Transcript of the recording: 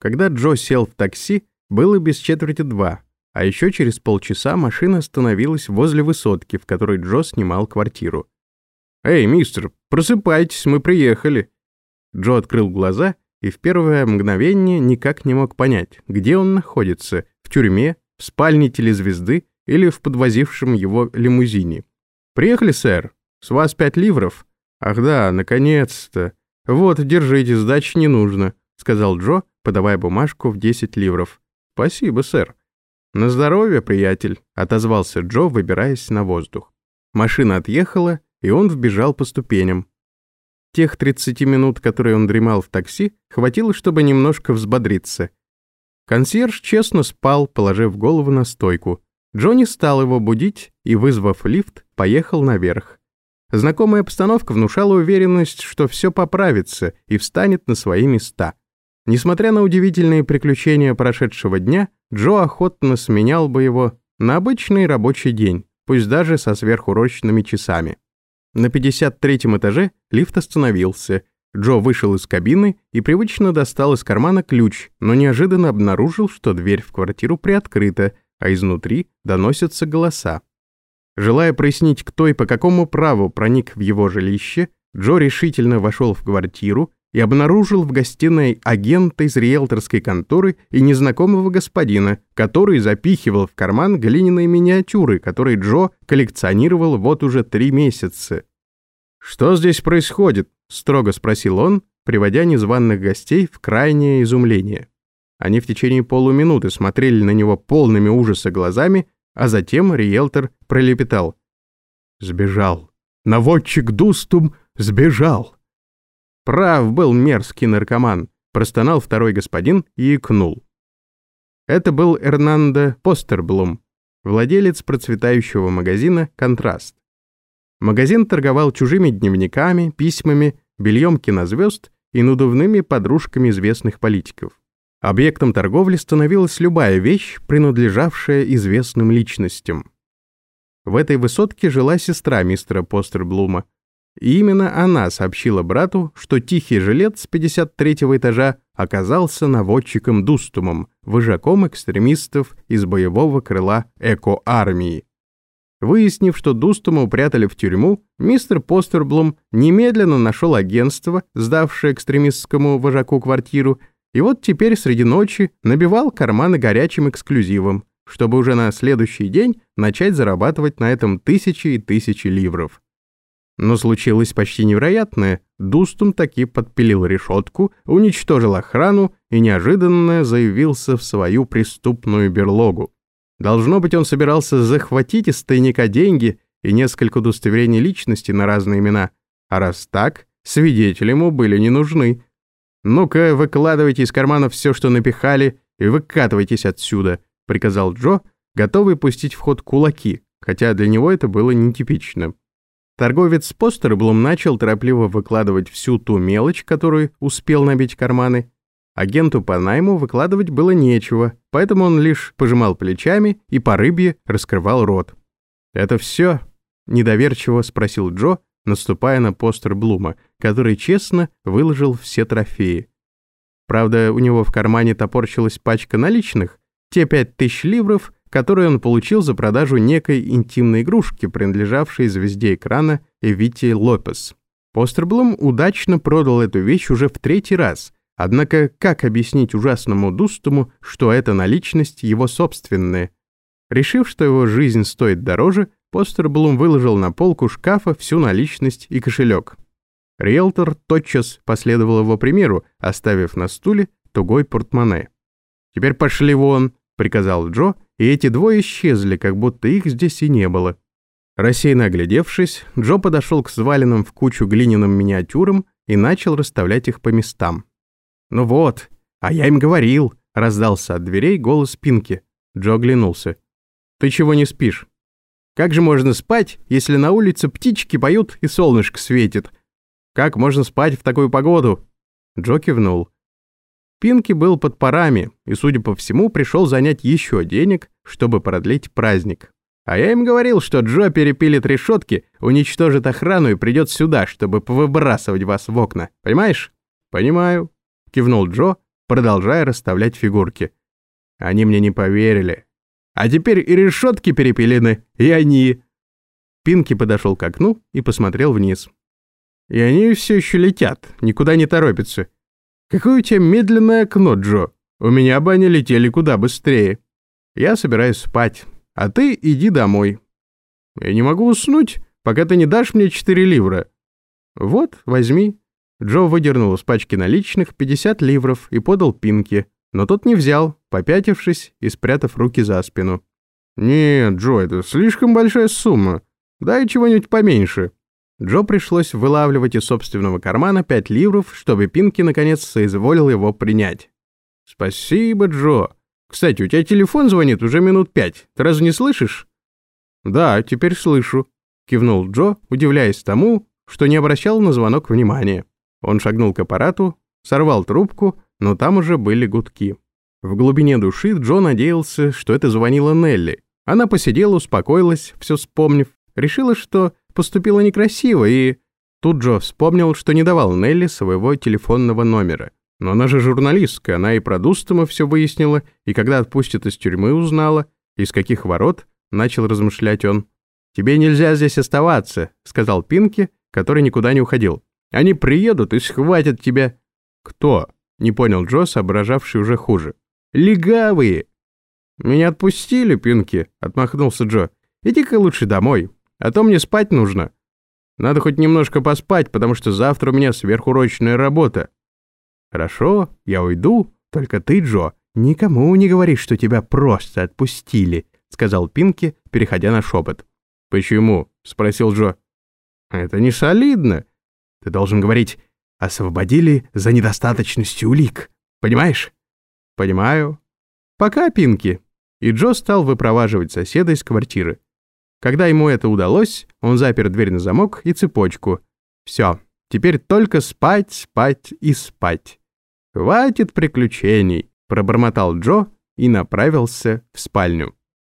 Когда Джо сел в такси, было без четверти два, а еще через полчаса машина остановилась возле высотки, в которой Джо снимал квартиру. «Эй, мистер, просыпайтесь, мы приехали!» Джо открыл глаза и в первое мгновение никак не мог понять, где он находится, в тюрьме, в спальне телезвезды или в подвозившем его лимузине. «Приехали, сэр? С вас пять ливров?» «Ах да, наконец-то! Вот, держите, сдачи не нужно», — сказал Джо, подавая бумажку в 10 ливров. «Спасибо, сэр». «На здоровье, приятель», — отозвался Джо, выбираясь на воздух. Машина отъехала, и он вбежал по ступеням. Тех 30 минут, которые он дремал в такси, хватило, чтобы немножко взбодриться. Консьерж честно спал, положив голову на стойку. Джонни стал его будить и, вызвав лифт, поехал наверх. Знакомая обстановка внушала уверенность, что все поправится и встанет на свои места. Несмотря на удивительные приключения прошедшего дня, Джо охотно сменял бы его на обычный рабочий день, пусть даже со сверхурочными часами. На 53-м этаже лифт остановился. Джо вышел из кабины и привычно достал из кармана ключ, но неожиданно обнаружил, что дверь в квартиру приоткрыта, а изнутри доносятся голоса. Желая прояснить, кто и по какому праву проник в его жилище, Джо решительно вошел в квартиру и обнаружил в гостиной агента из риэлторской конторы и незнакомого господина, который запихивал в карман глиняные миниатюры, которые Джо коллекционировал вот уже три месяца. «Что здесь происходит?» — строго спросил он, приводя незваных гостей в крайнее изумление. Они в течение полуминуты смотрели на него полными ужаса глазами, а затем риэлтор пролепетал. «Сбежал. Наводчик Дустум сбежал». Прав был мерзкий наркоман, простонал второй господин и икнул. Это был Эрнандо Постерблум, владелец процветающего магазина «Контраст». Магазин торговал чужими дневниками, письмами, бельем кинозвезд и надувными подружками известных политиков. Объектом торговли становилась любая вещь, принадлежавшая известным личностям. В этой высотке жила сестра мистера Постерблума, и именно она сообщила брату, что тихий жилет с 53-го этажа оказался наводчиком Дустумом, выжаком экстремистов из боевого крыла эко-армии. Выяснив, что Дустума упрятали в тюрьму, мистер Постерблум немедленно нашел агентство, сдавшее экстремистскому вожаку квартиру, и вот теперь среди ночи набивал карманы горячим эксклюзивом, чтобы уже на следующий день начать зарабатывать на этом тысячи и тысячи ливров. Но случилось почти невероятное. Дустум таки подпилил решетку, уничтожил охрану и неожиданно заявился в свою преступную берлогу. Должно быть, он собирался захватить из тайника деньги и несколько удостоверений личности на разные имена. А раз так, свидетели ему были не нужны. «Ну-ка, выкладывайте из кармана все, что напихали, и выкатывайтесь отсюда», — приказал Джо, готовый пустить в ход кулаки, хотя для него это было нетипично. Торговец Постерблом начал торопливо выкладывать всю ту мелочь, которую успел набить карманы. Агенту по найму выкладывать было нечего, поэтому он лишь пожимал плечами и по рыбье раскрывал рот. «Это все?» — недоверчиво спросил Джо, наступая на постер Блума, который честно выложил все трофеи. Правда, у него в кармане топорчилась пачка наличных, те пять тысяч ливров, который он получил за продажу некой интимной игрушки, принадлежавшей звезде экрана Эвите Лопес. Постерблум удачно продал эту вещь уже в третий раз, однако как объяснить ужасному Дустому, что эта наличность его собственная? Решив, что его жизнь стоит дороже, Постерблум выложил на полку шкафа всю наличность и кошелек. Риэлтор тотчас последовал его примеру, оставив на стуле тугой портмоне. «Теперь пошли вон», — приказал Джо, и эти двое исчезли, как будто их здесь и не было. Рассеянно оглядевшись, Джо подошел к сваленным в кучу глиняным миниатюрам и начал расставлять их по местам. «Ну вот, а я им говорил», — раздался от дверей голос Пинки. Джо оглянулся. «Ты чего не спишь?» «Как же можно спать, если на улице птички поют и солнышко светит? Как можно спать в такую погоду?» Джо кивнул. Пинки был под парами и, судя по всему, пришел занять еще денег, чтобы продлить праздник. А я им говорил, что Джо перепилит решетки, уничтожит охрану и придет сюда, чтобы повыбрасывать вас в окна. Понимаешь? Понимаю, кивнул Джо, продолжая расставлять фигурки. Они мне не поверили. А теперь и решетки перепилены, и они... Пинки подошел к окну и посмотрел вниз. И они все еще летят, никуда не торопятся. Какое у тебя медленное окно, Джо. У меня бы они летели куда быстрее. Я собираюсь спать, а ты иди домой. Я не могу уснуть, пока ты не дашь мне 4 ливра. Вот, возьми. Джо выдернул из пачки наличных 50 ливров и подал Пинки, но тот не взял, попятившись и спрятав руки за спину. «Нет, Джо, это слишком большая сумма. Дай чего-нибудь поменьше». Джо пришлось вылавливать из собственного кармана 5 ливров, чтобы Пинки наконец соизволил его принять. «Спасибо, Джо. Кстати, у тебя телефон звонит уже минут пять. Ты разве не слышишь?» «Да, теперь слышу», — кивнул Джо, удивляясь тому, что не обращал на звонок внимания. Он шагнул к аппарату, сорвал трубку, но там уже были гудки. В глубине души Джо надеялся, что это звонила Нелли. Она посидела, успокоилась, все вспомнив, решила, что поступила некрасиво, и... Тут Джо вспомнил, что не давал Нелли своего телефонного номера. Но она же журналистка, она и про Дустома все выяснила, и когда отпустят из тюрьмы узнала, из каких ворот, начал размышлять он. «Тебе нельзя здесь оставаться», — сказал Пинки, который никуда не уходил. «Они приедут и схватят тебя». «Кто?» — не понял Джо, соображавший уже хуже. «Легавые!» «Меня отпустили, Пинки», — отмахнулся Джо. «Иди-ка лучше домой, а то мне спать нужно. Надо хоть немножко поспать, потому что завтра у меня сверхурочная работа». «Хорошо, я уйду, только ты, Джо, никому не говори, что тебя просто отпустили», — сказал Пинки, переходя на шепот. «Почему?» — спросил Джо. «Это не солидно. Ты должен говорить «освободили за недостаточностью улик». Понимаешь?» «Понимаю. Пока, Пинки». И Джо стал выпроваживать соседа из квартиры. Когда ему это удалось, он запер дверь на замок и цепочку. Все, теперь только спать, спать и спать. «Хватит приключений», — пробормотал Джо и направился в спальню.